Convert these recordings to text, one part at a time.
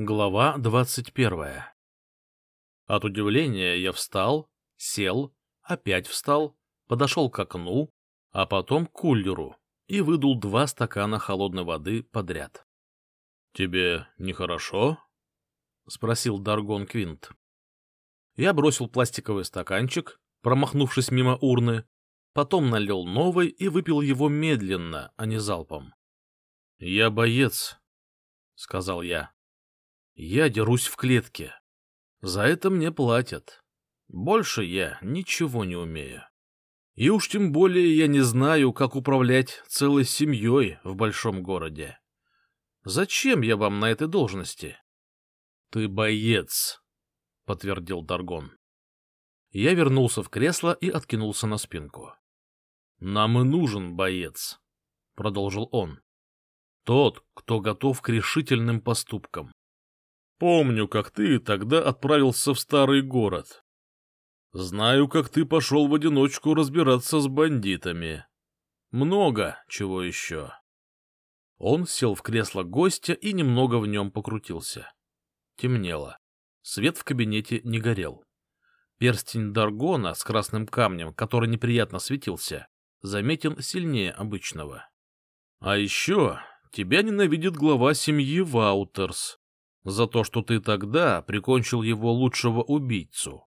Глава двадцать первая От удивления я встал, сел, опять встал, подошел к окну, а потом к кулеру и выдул два стакана холодной воды подряд. — Тебе нехорошо? — спросил Даргон Квинт. Я бросил пластиковый стаканчик, промахнувшись мимо урны, потом налил новый и выпил его медленно, а не залпом. — Я боец, — сказал я. — Я дерусь в клетке. За это мне платят. Больше я ничего не умею. И уж тем более я не знаю, как управлять целой семьей в большом городе. Зачем я вам на этой должности? — Ты боец, — подтвердил Даргон. Я вернулся в кресло и откинулся на спинку. — Нам и нужен боец, — продолжил он. — Тот, кто готов к решительным поступкам. Помню, как ты тогда отправился в старый город. Знаю, как ты пошел в одиночку разбираться с бандитами. Много чего еще. Он сел в кресло гостя и немного в нем покрутился. Темнело. Свет в кабинете не горел. Перстень Даргона с красным камнем, который неприятно светился, заметен сильнее обычного. А еще тебя ненавидит глава семьи Ваутерс за то, что ты тогда прикончил его лучшего убийцу.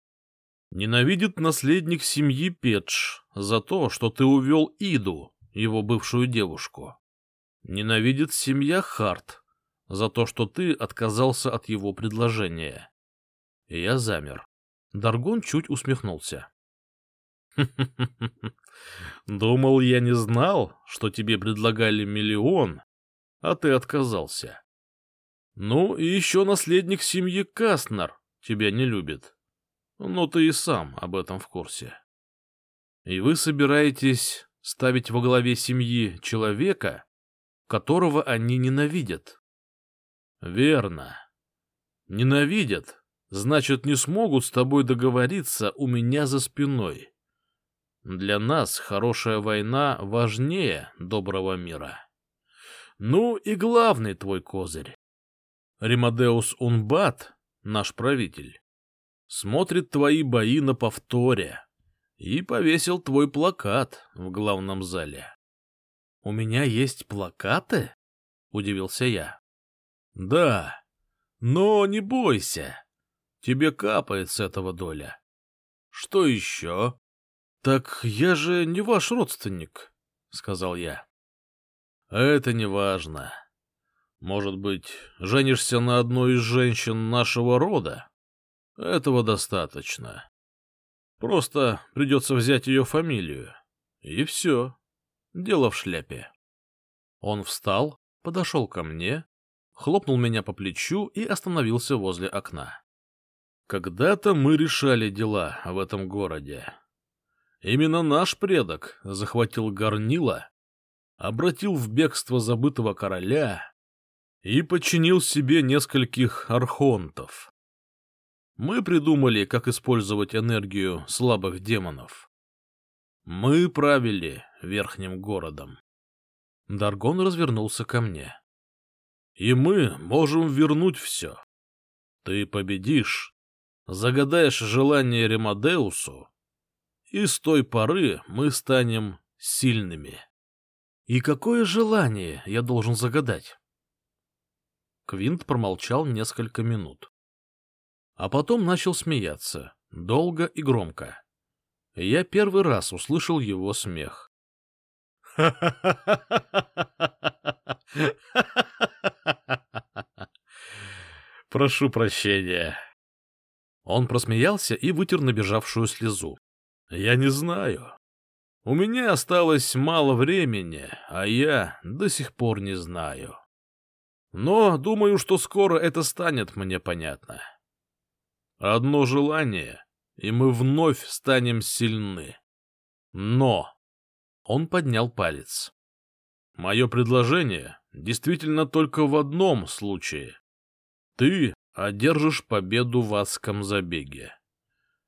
Ненавидит наследник семьи Петш за то, что ты увел Иду, его бывшую девушку. Ненавидит семья Харт за то, что ты отказался от его предложения. Я замер. Даргон чуть усмехнулся. Думал, я не знал, что тебе предлагали миллион, а ты отказался. Ну, и еще наследник семьи Кастнер тебя не любит. Но ты и сам об этом в курсе. И вы собираетесь ставить во главе семьи человека, которого они ненавидят. Верно. Ненавидят, значит, не смогут с тобой договориться у меня за спиной. Для нас хорошая война важнее доброго мира. Ну и главный твой козырь. Римадеус Унбат, наш правитель, смотрит твои бои на повторе и повесил твой плакат в главном зале. — У меня есть плакаты? — удивился я. — Да, но не бойся, тебе капает с этого доля. — Что еще? — Так я же не ваш родственник, — сказал я. — Это не важно. Может быть, женишься на одной из женщин нашего рода? Этого достаточно. Просто придется взять ее фамилию. И все. Дело в шляпе. Он встал, подошел ко мне, хлопнул меня по плечу и остановился возле окна. Когда-то мы решали дела в этом городе. Именно наш предок захватил горнила, обратил в бегство забытого короля и подчинил себе нескольких архонтов. Мы придумали, как использовать энергию слабых демонов. Мы правили верхним городом. Даргон развернулся ко мне. И мы можем вернуть все. Ты победишь, загадаешь желание Ремадеусу, и с той поры мы станем сильными. И какое желание я должен загадать? Квинт промолчал несколько минут а потом начал смеяться, долго и громко. Я первый раз услышал его смех. Прошу прощения. Он просмеялся и вытер набежавшую слезу. Я не знаю. У меня осталось мало времени, а я до сих пор не знаю. Но думаю, что скоро это станет мне понятно. Одно желание, и мы вновь станем сильны. Но... Он поднял палец. Мое предложение действительно только в одном случае. Ты одержишь победу в адском забеге.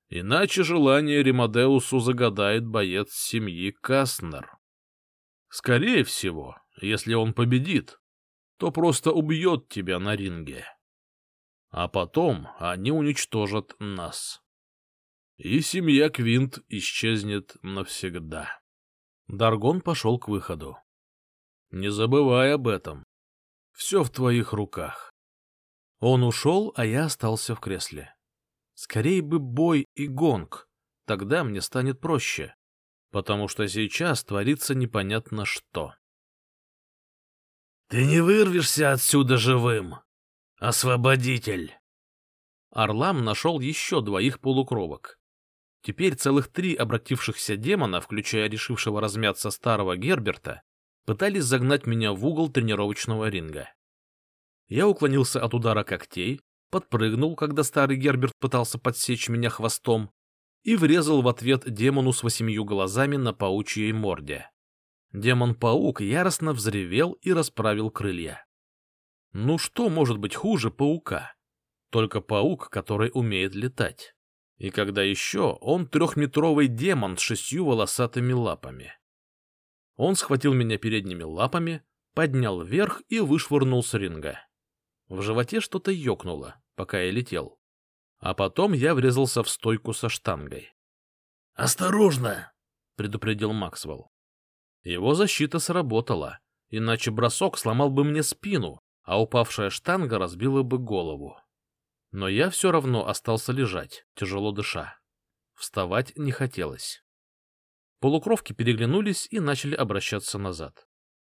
Иначе желание Римадеусу загадает боец семьи Каснер. Скорее всего, если он победит, то просто убьет тебя на ринге. А потом они уничтожат нас. И семья Квинт исчезнет навсегда. Даргон пошел к выходу. Не забывай об этом. Все в твоих руках. Он ушел, а я остался в кресле. Скорее бы бой и гонг, тогда мне станет проще, потому что сейчас творится непонятно что. «Ты не вырвешься отсюда живым, освободитель!» Орлам нашел еще двоих полукровок. Теперь целых три обратившихся демона, включая решившего размяться старого Герберта, пытались загнать меня в угол тренировочного ринга. Я уклонился от удара когтей, подпрыгнул, когда старый Герберт пытался подсечь меня хвостом, и врезал в ответ демону с восемью глазами на паучьей морде. Демон-паук яростно взревел и расправил крылья. Ну что может быть хуже паука? Только паук, который умеет летать. И когда еще он трехметровый демон с шестью волосатыми лапами. Он схватил меня передними лапами, поднял вверх и вышвырнул с ринга. В животе что-то ёкнуло, пока я летел. А потом я врезался в стойку со штангой. «Осторожно!» — предупредил Максвелл. Его защита сработала, иначе бросок сломал бы мне спину, а упавшая штанга разбила бы голову. Но я все равно остался лежать, тяжело дыша. Вставать не хотелось. Полукровки переглянулись и начали обращаться назад.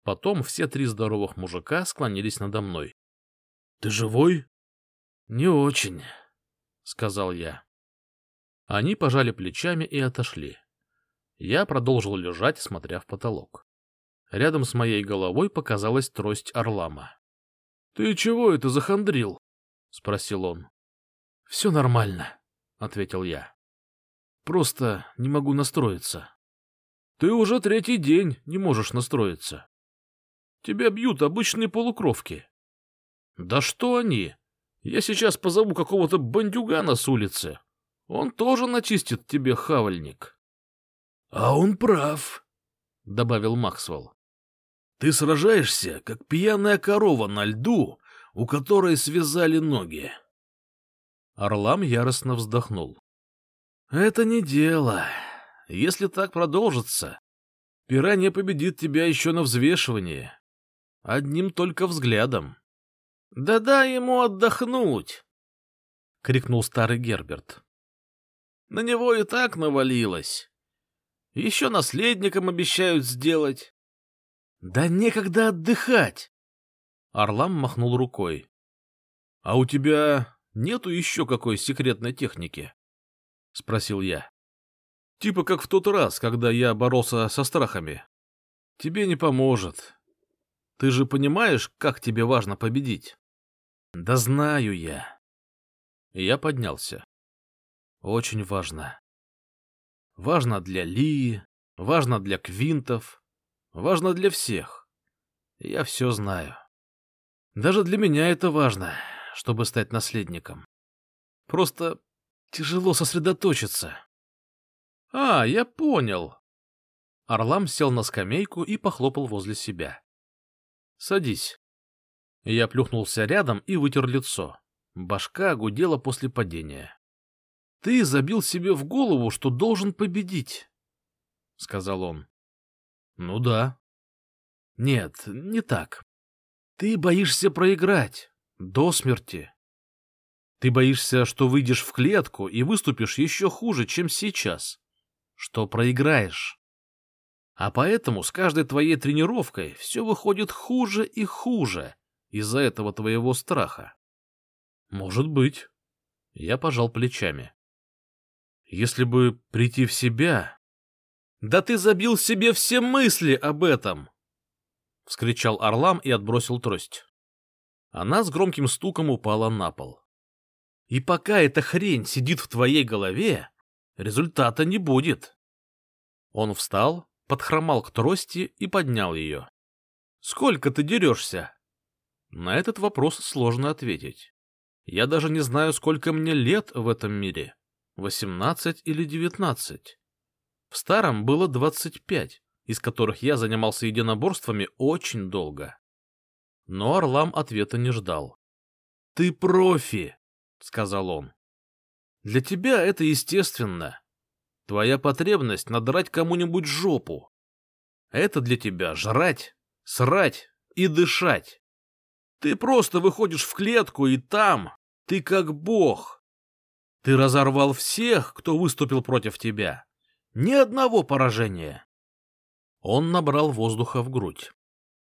Потом все три здоровых мужика склонились надо мной. — Ты живой? — Не очень, — сказал я. Они пожали плечами и отошли. Я продолжил лежать, смотря в потолок. Рядом с моей головой показалась трость Орлама. — Ты чего это захандрил? — спросил он. — Все нормально, — ответил я. — Просто не могу настроиться. — Ты уже третий день не можешь настроиться. Тебя бьют обычные полукровки. — Да что они? Я сейчас позову какого-то бандюгана с улицы. Он тоже начистит тебе хавальник. — А он прав, — добавил Максвелл. — Ты сражаешься, как пьяная корова на льду, у которой связали ноги. Орлам яростно вздохнул. — Это не дело. Если так продолжится, пиранья победит тебя еще на взвешивании. Одним только взглядом. — Да дай ему отдохнуть! — крикнул старый Герберт. — На него и так навалилось. Еще наследником обещают сделать. — Да некогда отдыхать! Орлам махнул рукой. — А у тебя нету еще какой секретной техники? — спросил я. — Типа как в тот раз, когда я боролся со страхами. Тебе не поможет. Ты же понимаешь, как тебе важно победить? — Да знаю я. Я поднялся. Очень важно. Важно для Лии, важно для Квинтов, важно для всех. Я все знаю. Даже для меня это важно, чтобы стать наследником. Просто тяжело сосредоточиться. А, я понял. Орлам сел на скамейку и похлопал возле себя. Садись. Я плюхнулся рядом и вытер лицо. Башка гудела после падения. Ты забил себе в голову, что должен победить, — сказал он. — Ну да. — Нет, не так. Ты боишься проиграть. До смерти. Ты боишься, что выйдешь в клетку и выступишь еще хуже, чем сейчас. Что проиграешь. А поэтому с каждой твоей тренировкой все выходит хуже и хуже из-за этого твоего страха. Может быть. Я пожал плечами. Если бы прийти в себя... — Да ты забил себе все мысли об этом! — вскричал Орлам и отбросил трость. Она с громким стуком упала на пол. И пока эта хрень сидит в твоей голове, результата не будет. Он встал, подхромал к трости и поднял ее. — Сколько ты дерешься? На этот вопрос сложно ответить. Я даже не знаю, сколько мне лет в этом мире. Восемнадцать или девятнадцать. В старом было двадцать пять, из которых я занимался единоборствами очень долго. Но Орлам ответа не ждал. — Ты профи! — сказал он. «Для тебя это естественно. Твоя потребность — надрать кому-нибудь жопу. Это для тебя жрать, срать и дышать. Ты просто выходишь в клетку, и там ты как бог. Ты разорвал всех, кто выступил против тебя. Ни одного поражения. Он набрал воздуха в грудь.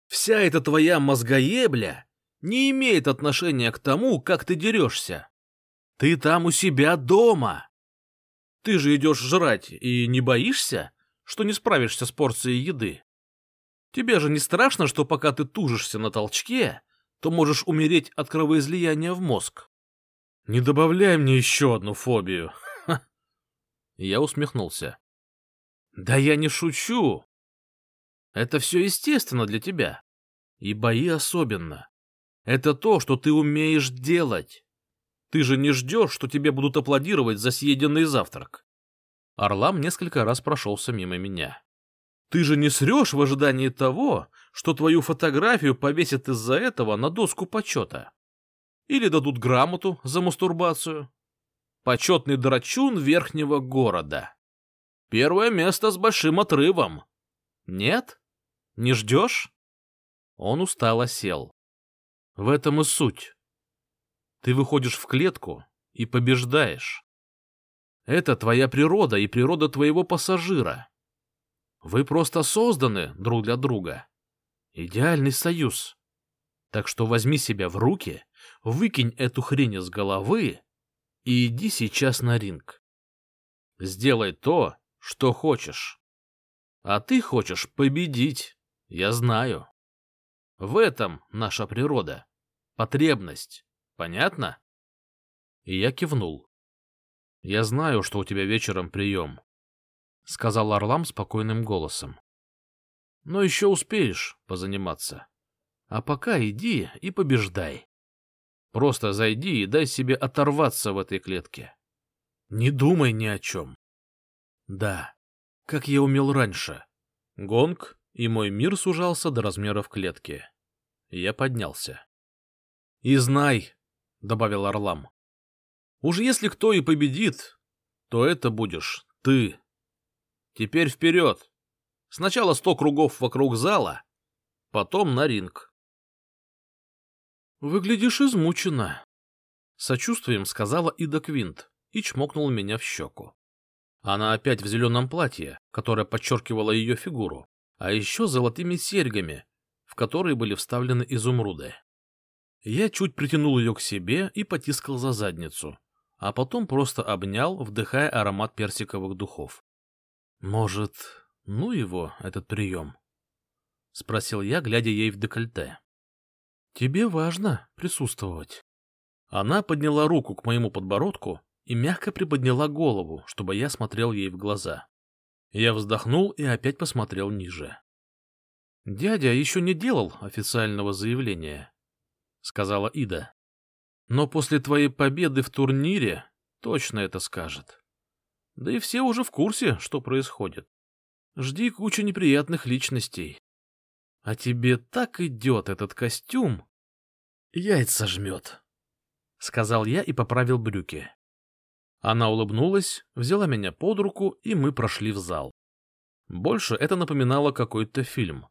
Вся эта твоя мозгоебля не имеет отношения к тому, как ты дерешься. Ты там у себя дома. Ты же идешь жрать и не боишься, что не справишься с порцией еды? Тебе же не страшно, что пока ты тужишься на толчке, то можешь умереть от кровоизлияния в мозг? Не добавляй мне еще одну фобию. Я усмехнулся. Да я не шучу. Это все естественно для тебя. И бои особенно. Это то, что ты умеешь делать. Ты же не ждешь, что тебе будут аплодировать за съеденный завтрак. Орлам несколько раз прошелся мимо меня. Ты же не срешь в ожидании того, что твою фотографию повесят из-за этого на доску почета. Или дадут грамоту за мастурбацию. Почетный драчун верхнего города. Первое место с большим отрывом. Нет? Не ждешь? Он устало сел. В этом и суть. Ты выходишь в клетку и побеждаешь. Это твоя природа и природа твоего пассажира. Вы просто созданы друг для друга. Идеальный союз. Так что возьми себя в руки, выкинь эту хрень из головы и иди сейчас на ринг. Сделай то, что хочешь. А ты хочешь победить, я знаю. В этом наша природа. Потребность. Понятно? И я кивнул. Я знаю, что у тебя вечером прием, — сказал Орлам спокойным голосом. Но еще успеешь позаниматься. А пока иди и побеждай. Просто зайди и дай себе оторваться в этой клетке. Не думай ни о чем. Да, как я умел раньше. Гонг, и мой мир сужался до размеров клетки. Я поднялся. — И знай, — добавил Орлам, — уж если кто и победит, то это будешь ты. Теперь вперед. Сначала сто кругов вокруг зала, потом на ринг. — Выглядишь измученно, — сочувствием сказала Ида Квинт и чмокнула меня в щеку. Она опять в зеленом платье, которое подчеркивало ее фигуру, а еще золотыми серьгами, в которые были вставлены изумруды. Я чуть притянул ее к себе и потискал за задницу, а потом просто обнял, вдыхая аромат персиковых духов. «Может, ну его, этот прием?» — спросил я, глядя ей в декольте. «Тебе важно присутствовать». Она подняла руку к моему подбородку и мягко приподняла голову, чтобы я смотрел ей в глаза. Я вздохнул и опять посмотрел ниже. — Дядя еще не делал официального заявления, — сказала Ида. — Но после твоей победы в турнире точно это скажет. Да и все уже в курсе, что происходит. Жди кучу неприятных личностей. А тебе так идет этот костюм. Яйца жмет, — сказал я и поправил брюки. Она улыбнулась, взяла меня под руку, и мы прошли в зал. Больше это напоминало какой-то фильм.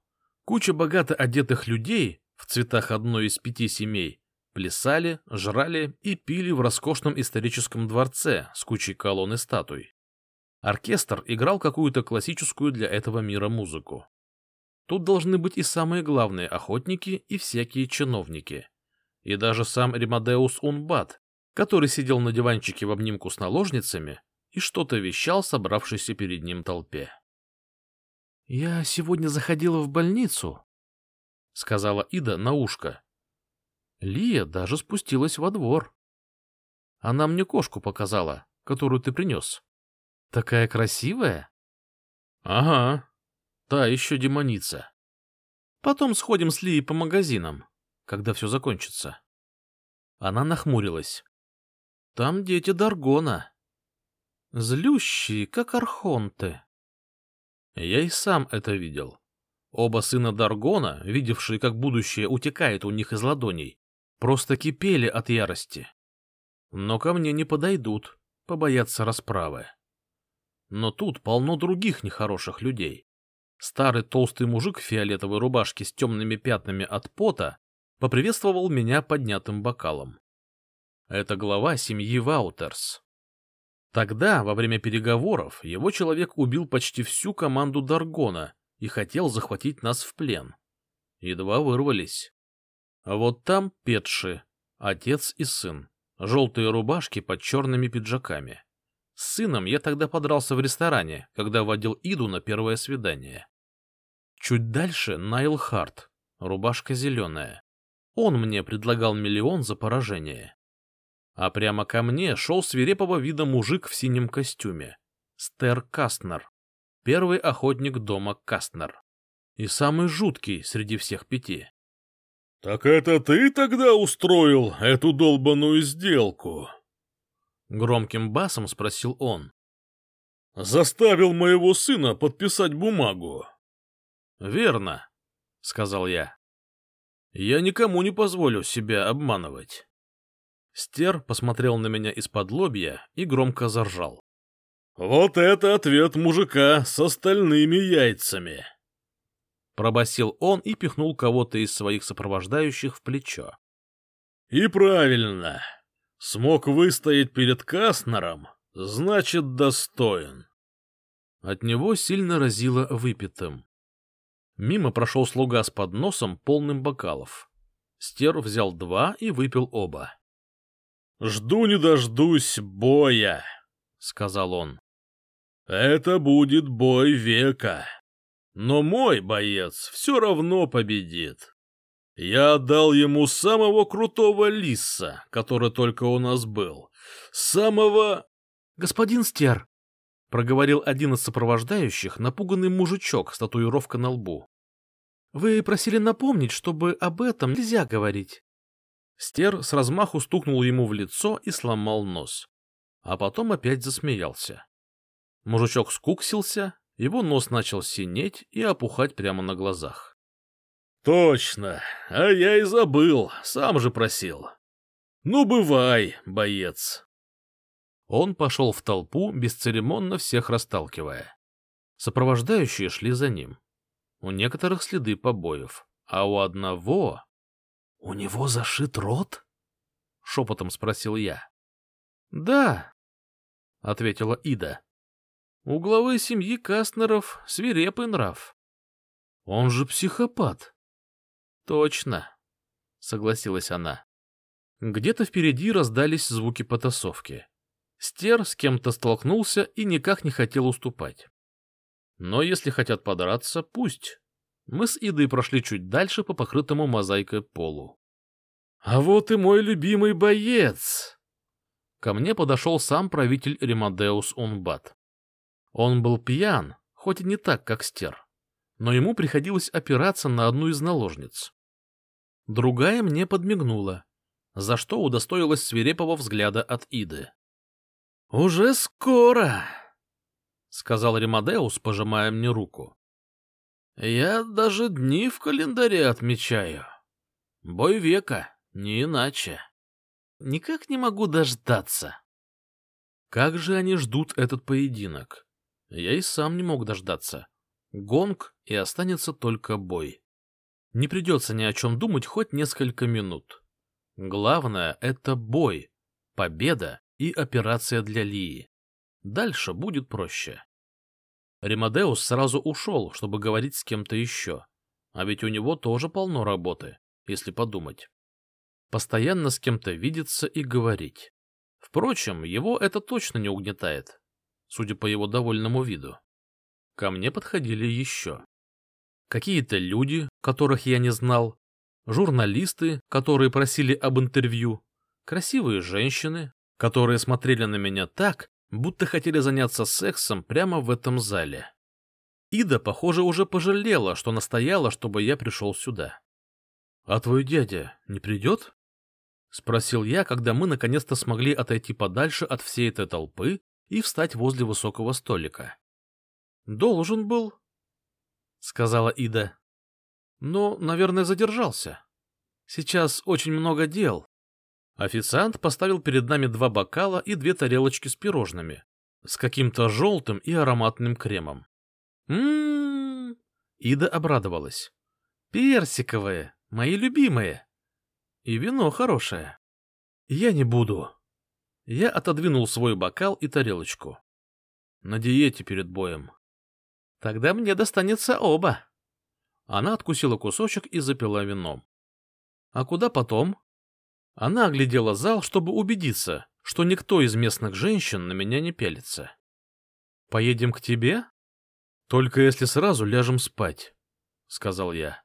Куча богато одетых людей в цветах одной из пяти семей плясали, жрали и пили в роскошном историческом дворце с кучей колонн и статуй. Оркестр играл какую-то классическую для этого мира музыку. Тут должны быть и самые главные охотники, и всякие чиновники. И даже сам Римадеус Унбат, который сидел на диванчике в обнимку с наложницами и что-то вещал собравшейся перед ним толпе. «Я сегодня заходила в больницу», — сказала Ида на ушко. Лия даже спустилась во двор. Она мне кошку показала, которую ты принес. Такая красивая? Ага, та еще демоница. Потом сходим с Лией по магазинам, когда все закончится. Она нахмурилась. Там дети Даргона. Злющие, как архонты. Я и сам это видел. Оба сына Даргона, видевшие, как будущее утекает у них из ладоней, просто кипели от ярости. Но ко мне не подойдут, побоятся расправы. Но тут полно других нехороших людей. Старый толстый мужик в фиолетовой рубашке с темными пятнами от пота поприветствовал меня поднятым бокалом. Это глава семьи Ваутерс. Тогда, во время переговоров, его человек убил почти всю команду Даргона и хотел захватить нас в плен. Едва вырвались. А вот там Петши, отец и сын, желтые рубашки под черными пиджаками. С сыном я тогда подрался в ресторане, когда водил Иду на первое свидание. Чуть дальше Найл Харт, рубашка зеленая. Он мне предлагал миллион за поражение. А прямо ко мне шел свирепого вида мужик в синем костюме. Стер Кастнер. Первый охотник дома Кастнер. И самый жуткий среди всех пяти. — Так это ты тогда устроил эту долбаную сделку? Громким басом спросил он. — Заставил моего сына подписать бумагу. — Верно, — сказал я. — Я никому не позволю себя обманывать. Стер посмотрел на меня из-под лобья и громко заржал. «Вот это ответ мужика с остальными яйцами!» Пробасил он и пихнул кого-то из своих сопровождающих в плечо. «И правильно. Смог выстоять перед Кастнером, значит, достоин». От него сильно разило выпитым. Мимо прошел слуга с подносом, полным бокалов. Стер взял два и выпил оба. «Жду не дождусь боя», — сказал он. «Это будет бой века. Но мой боец все равно победит. Я отдал ему самого крутого лиса, который только у нас был. Самого...» «Господин Стер», — проговорил один из сопровождающих, напуганный мужичок с татуировкой на лбу. «Вы просили напомнить, чтобы об этом нельзя говорить». Стер с размаху стукнул ему в лицо и сломал нос. А потом опять засмеялся. Мужичок скуксился, его нос начал синеть и опухать прямо на глазах. — Точно, а я и забыл, сам же просил. Ну, бывай, боец. Он пошел в толпу, бесцеремонно всех расталкивая. Сопровождающие шли за ним. У некоторых следы побоев, а у одного — У него зашит рот? — шепотом спросил я. — Да, — ответила Ида. — У главы семьи Кастнеров свирепый нрав. — Он же психопат. — Точно, — согласилась она. Где-то впереди раздались звуки потасовки. Стер с кем-то столкнулся и никак не хотел уступать. Но если хотят подраться, пусть. Мы с Идой прошли чуть дальше по покрытому мозаикой полу. «А вот и мой любимый боец!» Ко мне подошел сам правитель Ремадеус Унбат. Он был пьян, хоть и не так, как Стер, но ему приходилось опираться на одну из наложниц. Другая мне подмигнула, за что удостоилась свирепого взгляда от Иды. «Уже скоро!» — сказал Ремадеус, пожимая мне руку. Я даже дни в календаре отмечаю. Бой века, не иначе. Никак не могу дождаться. Как же они ждут этот поединок? Я и сам не мог дождаться. Гонг, и останется только бой. Не придется ни о чем думать хоть несколько минут. Главное — это бой, победа и операция для Лии. Дальше будет проще. Римадеус сразу ушел, чтобы говорить с кем-то еще. А ведь у него тоже полно работы, если подумать. Постоянно с кем-то видеться и говорить. Впрочем, его это точно не угнетает, судя по его довольному виду. Ко мне подходили еще. Какие-то люди, которых я не знал, журналисты, которые просили об интервью, красивые женщины, которые смотрели на меня так, будто хотели заняться сексом прямо в этом зале. Ида, похоже, уже пожалела, что настояла, чтобы я пришел сюда. — А твой дядя не придет? — спросил я, когда мы наконец-то смогли отойти подальше от всей этой толпы и встать возле высокого столика. — Должен был, — сказала Ида. — Но, наверное, задержался. Сейчас очень много дел. Официант поставил перед нами два бокала и две тарелочки с пирожными, с каким-то желтым и ароматным кремом. Ммм, Ида обрадовалась. Персиковые, мои любимые. И вино хорошее. Я не буду. Я отодвинул свой бокал и тарелочку. На диете перед боем. Тогда мне достанется оба. Она откусила кусочек и запила вином. А куда потом? Она оглядела зал, чтобы убедиться, что никто из местных женщин на меня не пялится. Поедем к тебе? Только если сразу ляжем спать, сказал я.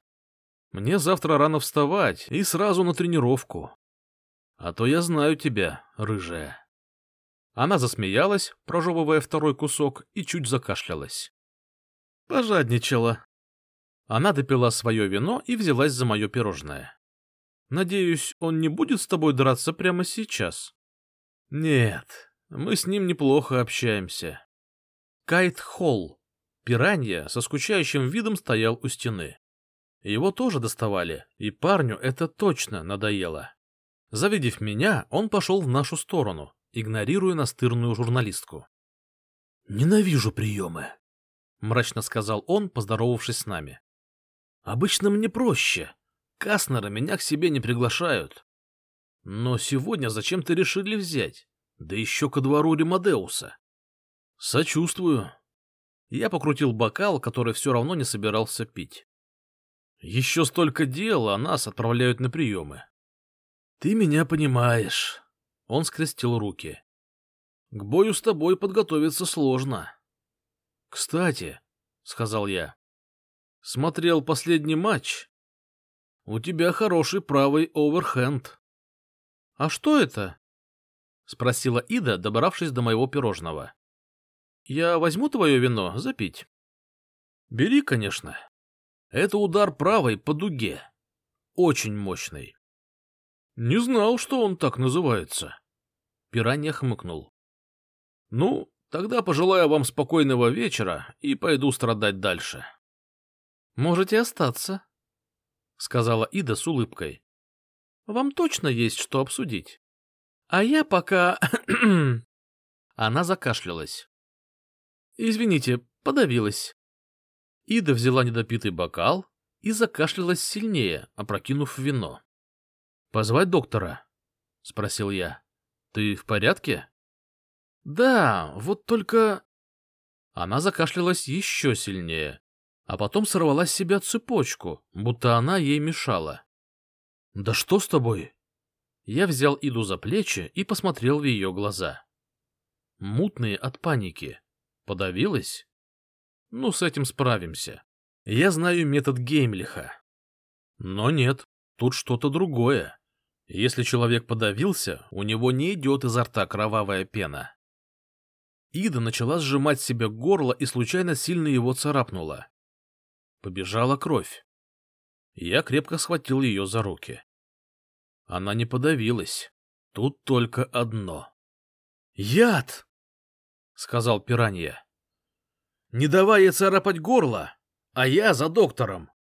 Мне завтра рано вставать и сразу на тренировку. А то я знаю тебя, рыжая. Она засмеялась, прожевывая второй кусок, и чуть закашлялась. Пожадничала. Она допила свое вино и взялась за мое пирожное. Надеюсь, он не будет с тобой драться прямо сейчас? Нет, мы с ним неплохо общаемся. Кайт Холл, пиранья, со скучающим видом стоял у стены. Его тоже доставали, и парню это точно надоело. Завидев меня, он пошел в нашу сторону, игнорируя настырную журналистку. «Ненавижу приемы», — мрачно сказал он, поздоровавшись с нами. «Обычно мне проще. Каснера меня к себе не приглашают. Но сегодня зачем-то решили взять, да еще ко двору Римадеуса. Сочувствую». Я покрутил бокал, который все равно не собирался пить. Еще столько дел, а нас отправляют на приемы. Ты меня понимаешь. Он скрестил руки. К бою с тобой подготовиться сложно. Кстати, сказал я, смотрел последний матч. У тебя хороший правый оверхенд. А что это? Спросила Ида, добравшись до моего пирожного. Я возьму твое вино запить. Бери, конечно. Это удар правой по дуге. Очень мощный. Не знал, что он так называется. Пиранья хмыкнул. Ну, тогда пожелаю вам спокойного вечера и пойду страдать дальше. Можете остаться, сказала Ида с улыбкой. Вам точно есть что обсудить. А я пока... Она закашлялась. Извините, подавилась. Ида взяла недопитый бокал и закашлялась сильнее, опрокинув вино. Позвать доктора? — спросил я. — Ты в порядке? — Да, вот только... Она закашлялась еще сильнее, а потом сорвала с себя цепочку, будто она ей мешала. — Да что с тобой? Я взял Иду за плечи и посмотрел в ее глаза. Мутные от паники. Подавилась? Ну, с этим справимся. Я знаю метод Геймлиха. Но нет, тут что-то другое. Если человек подавился, у него не идет изо рта кровавая пена. Ида начала сжимать себе горло и случайно сильно его царапнула. Побежала кровь. Я крепко схватил ее за руки. Она не подавилась. Тут только одно. «Яд!» — сказал пиранья. «Не давай ей царапать горло, а я за доктором!»